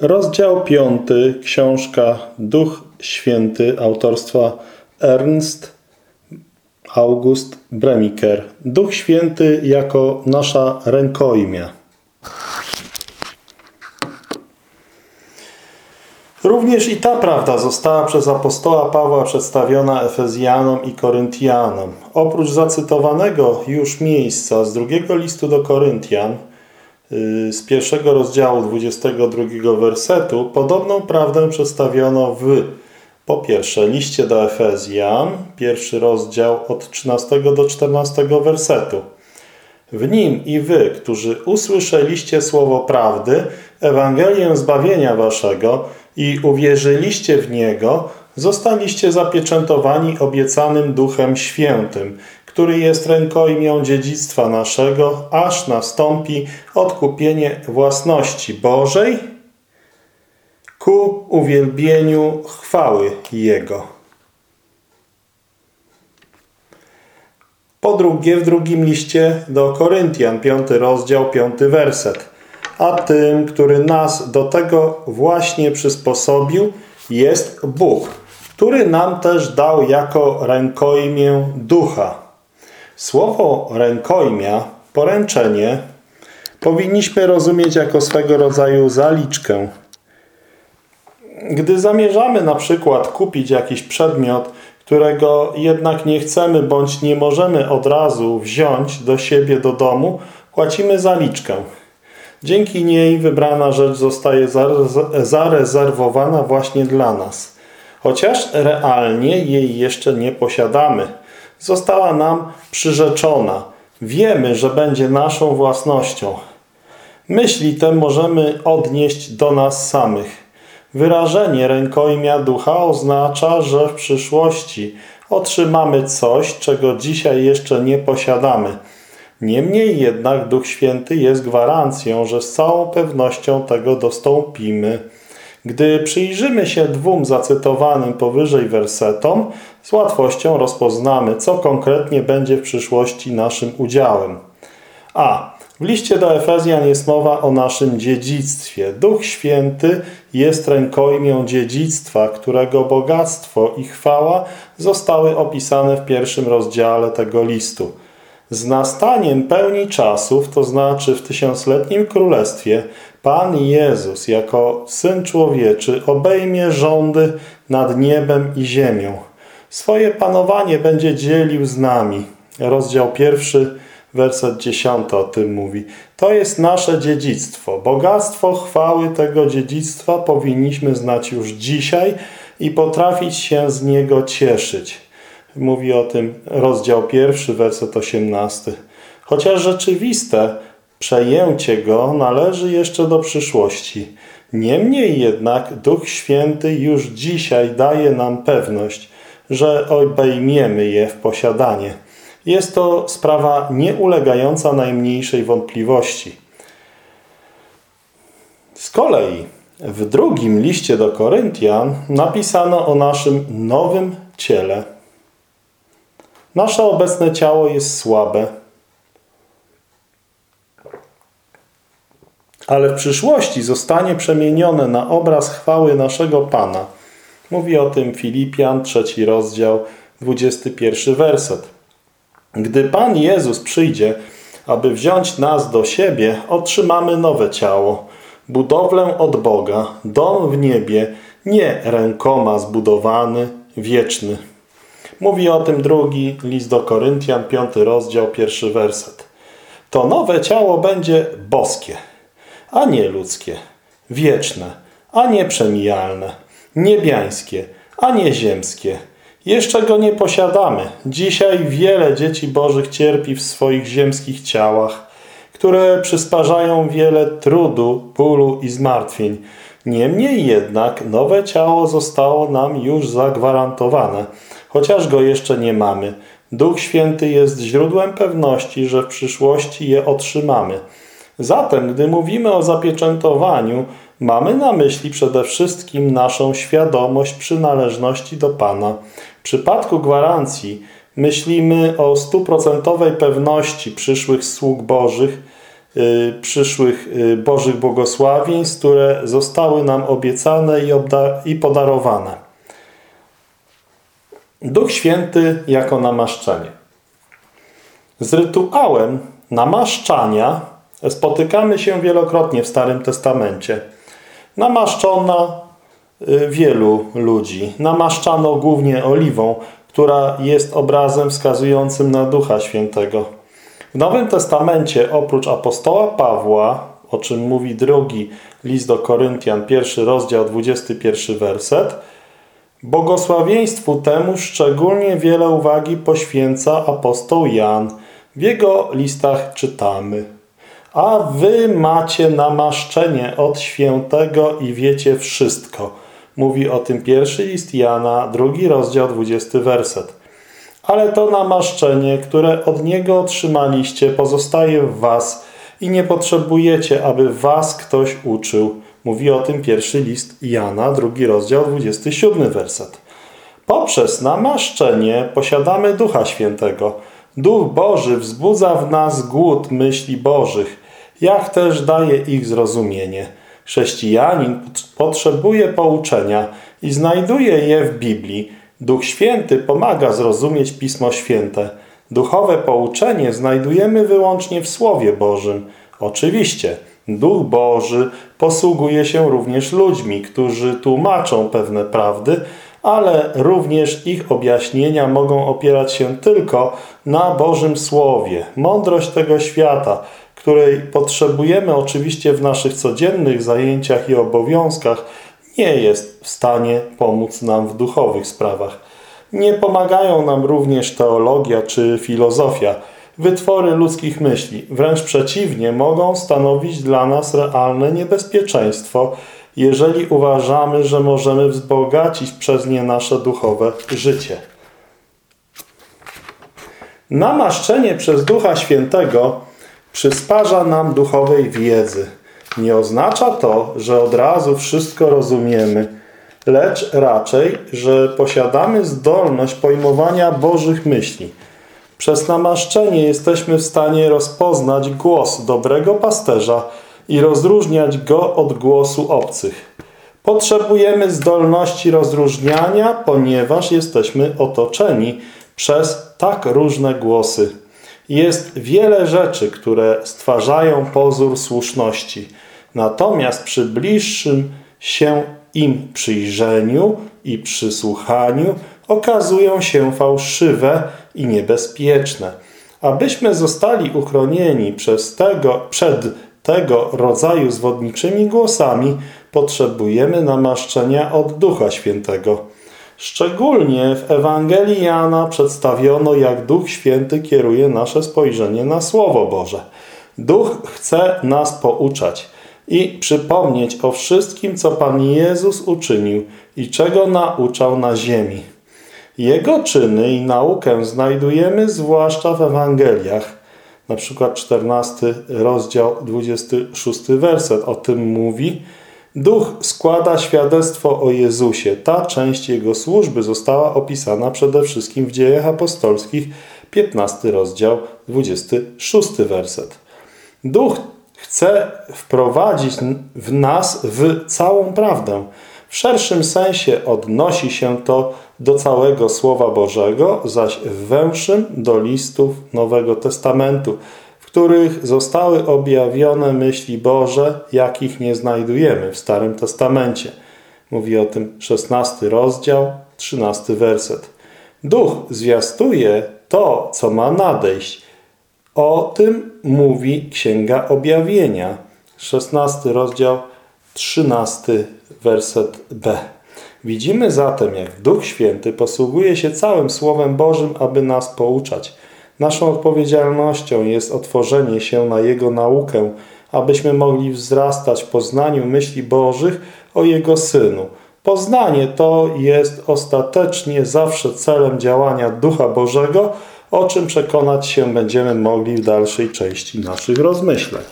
Rozdział piąty, książka Duch Święty autorstwa Ernst August Bremiker. Duch Święty jako nasza rękojmia. Również i ta prawda została przez apostoła Pawła przedstawiona Efezjanom i Koryntianom. Oprócz zacytowanego już miejsca z drugiego listu do Koryntian – z pierwszego rozdziału 22 wersetu podobną prawdę przedstawiono w po pierwsze liście do Efezjan, pierwszy rozdział od 13 do 14 wersetu. W nim i wy, którzy usłyszeliście słowo prawdy, Ewangelię zbawienia waszego i uwierzyliście w niego, zostaliście zapieczętowani obiecanym Duchem Świętym, który jest rękojmią dziedzictwa naszego, aż nastąpi odkupienie własności Bożej ku uwielbieniu chwały Jego. Po drugie, w drugim liście do Koryntian, piąty rozdział, piąty werset. A tym, który nas do tego właśnie przysposobił, jest Bóg, który nam też dał jako rękojmię ducha Słowo rękojmia, poręczenie, powinniśmy rozumieć jako swego rodzaju zaliczkę. Gdy zamierzamy na przykład kupić jakiś przedmiot, którego jednak nie chcemy bądź nie możemy od razu wziąć do siebie do domu, płacimy zaliczkę. Dzięki niej wybrana rzecz zostaje zarezerwowana właśnie dla nas. Chociaż realnie jej jeszcze nie posiadamy – została nam przyrzeczona. Wiemy, że będzie naszą własnością. Myśli te możemy odnieść do nas samych. Wyrażenie rękojmia ducha oznacza, że w przyszłości otrzymamy coś, czego dzisiaj jeszcze nie posiadamy. Niemniej jednak Duch Święty jest gwarancją, że z całą pewnością tego dostąpimy. Gdy przyjrzymy się dwóm zacytowanym powyżej wersetom, z łatwością rozpoznamy, co konkretnie będzie w przyszłości naszym udziałem. A. W liście do Efezjan jest mowa o naszym dziedzictwie. Duch Święty jest rękojmią dziedzictwa, którego bogactwo i chwała zostały opisane w pierwszym rozdziale tego listu. Z nastaniem pełni czasów, to znaczy w tysiącletnim królestwie, Pan Jezus jako Syn Człowieczy obejmie rządy nad niebem i ziemią. Swoje panowanie będzie dzielił z nami. Rozdział pierwszy, werset dziesiąty o tym mówi. To jest nasze dziedzictwo. Bogactwo chwały tego dziedzictwa powinniśmy znać już dzisiaj i potrafić się z niego cieszyć. Mówi o tym rozdział pierwszy, werset osiemnasty. Chociaż rzeczywiste przejęcie go należy jeszcze do przyszłości. Niemniej jednak Duch Święty już dzisiaj daje nam pewność, że obejmiemy je w posiadanie. Jest to sprawa nieulegająca najmniejszej wątpliwości. Z kolei w drugim liście do Koryntian napisano o naszym nowym ciele. Nasze obecne ciało jest słabe, ale w przyszłości zostanie przemienione na obraz chwały naszego Pana – Mówi o tym Filipian, trzeci rozdział, 21 werset. Gdy Pan Jezus przyjdzie, aby wziąć nas do siebie, otrzymamy nowe ciało, budowlę od Boga, dom w niebie, nie rękoma zbudowany, wieczny. Mówi o tym drugi list do Koryntian, piąty rozdział, pierwszy werset. To nowe ciało będzie boskie, a nie ludzkie, wieczne, a nie przemijalne niebiańskie, a nie ziemskie. Jeszcze go nie posiadamy. Dzisiaj wiele dzieci bożych cierpi w swoich ziemskich ciałach, które przysparzają wiele trudu, bólu i zmartwień. Niemniej jednak nowe ciało zostało nam już zagwarantowane, chociaż go jeszcze nie mamy. Duch Święty jest źródłem pewności, że w przyszłości je otrzymamy. Zatem, gdy mówimy o zapieczętowaniu, Mamy na myśli przede wszystkim naszą świadomość przynależności do Pana. W przypadku gwarancji myślimy o stuprocentowej pewności przyszłych sług Bożych, przyszłych y, Bożych błogosławieństw, które zostały nam obiecane i, i podarowane. Duch Święty jako namaszczenie. Z rytuałem namaszczania spotykamy się wielokrotnie w Starym Testamencie. Namaszczona y, wielu ludzi. Namaszczano głównie oliwą, która jest obrazem wskazującym na Ducha Świętego. W Nowym Testamencie oprócz apostoła Pawła, o czym mówi drugi list do Koryntian, pierwszy rozdział, 21 werset, błogosławieństwu temu szczególnie wiele uwagi poświęca apostoł Jan. W jego listach czytamy A wy macie namaszczenie od świętego i wiecie wszystko – Mówi o tym pierwszy list Jana, drugi rozdział, dwudziesty werset. Ale to namaszczenie, które od Niego otrzymaliście, pozostaje w was i nie potrzebujecie, aby was ktoś uczył. Mówi o tym pierwszy list Jana, drugi rozdział, dwudziesty siódmy werset. Poprzez namaszczenie posiadamy Ducha Świętego. Duch Boży wzbudza w nas głód myśli Bożych, jak też daje ich zrozumienie. Chrześcijanin potrzebuje pouczenia i znajduje je w Biblii. Duch Święty pomaga zrozumieć Pismo Święte. Duchowe pouczenie znajdujemy wyłącznie w Słowie Bożym. Oczywiście, Duch Boży posługuje się również ludźmi, którzy tłumaczą pewne prawdy, ale również ich objaśnienia mogą opierać się tylko na Bożym Słowie. Mądrość tego świata której potrzebujemy oczywiście w naszych codziennych zajęciach i obowiązkach, nie jest w stanie pomóc nam w duchowych sprawach. Nie pomagają nam również teologia czy filozofia, wytwory ludzkich myśli. Wręcz przeciwnie, mogą stanowić dla nas realne niebezpieczeństwo, jeżeli uważamy, że możemy wzbogacić przez nie nasze duchowe życie. Namaszczenie przez Ducha Świętego przysparza nam duchowej wiedzy. Nie oznacza to, że od razu wszystko rozumiemy, lecz raczej, że posiadamy zdolność pojmowania Bożych myśli. Przez namaszczenie jesteśmy w stanie rozpoznać głos dobrego pasterza i rozróżniać go od głosu obcych. Potrzebujemy zdolności rozróżniania, ponieważ jesteśmy otoczeni przez tak różne głosy. Jest wiele rzeczy, które stwarzają pozór słuszności. Natomiast przy bliższym się im przyjrzeniu i przysłuchaniu okazują się fałszywe i niebezpieczne. Abyśmy zostali uchronieni przez tego, przed tego rodzaju zwodniczymi głosami, potrzebujemy namaszczenia od Ducha Świętego. Szczególnie w Ewangelii Jana przedstawiono, jak Duch Święty kieruje nasze spojrzenie na Słowo Boże. Duch chce nas pouczać i przypomnieć o wszystkim, co Pan Jezus uczynił i czego nauczał na ziemi. Jego czyny i naukę znajdujemy zwłaszcza w Ewangeliach. Na przykład 14 rozdział 26 werset o tym mówi – Duch składa świadectwo o Jezusie. Ta część Jego służby została opisana przede wszystkim w dziejach apostolskich, 15 rozdział, 26 werset. Duch chce wprowadzić w nas w całą prawdę. W szerszym sensie odnosi się to do całego Słowa Bożego, zaś w węższym do listów Nowego Testamentu, których zostały objawione myśli Boże, jakich nie znajdujemy w Starym Testamencie. Mówi o tym 16 rozdział, 13 werset. Duch zwiastuje to, co ma nadejść. O tym mówi Księga Objawienia, 16 rozdział, 13 werset B. Widzimy zatem, jak Duch Święty posługuje się całym Słowem Bożym, aby nas pouczać – Naszą odpowiedzialnością jest otworzenie się na Jego naukę, abyśmy mogli wzrastać w poznaniu myśli Bożych o Jego Synu. Poznanie to jest ostatecznie zawsze celem działania Ducha Bożego, o czym przekonać się będziemy mogli w dalszej części naszych rozmyśleń.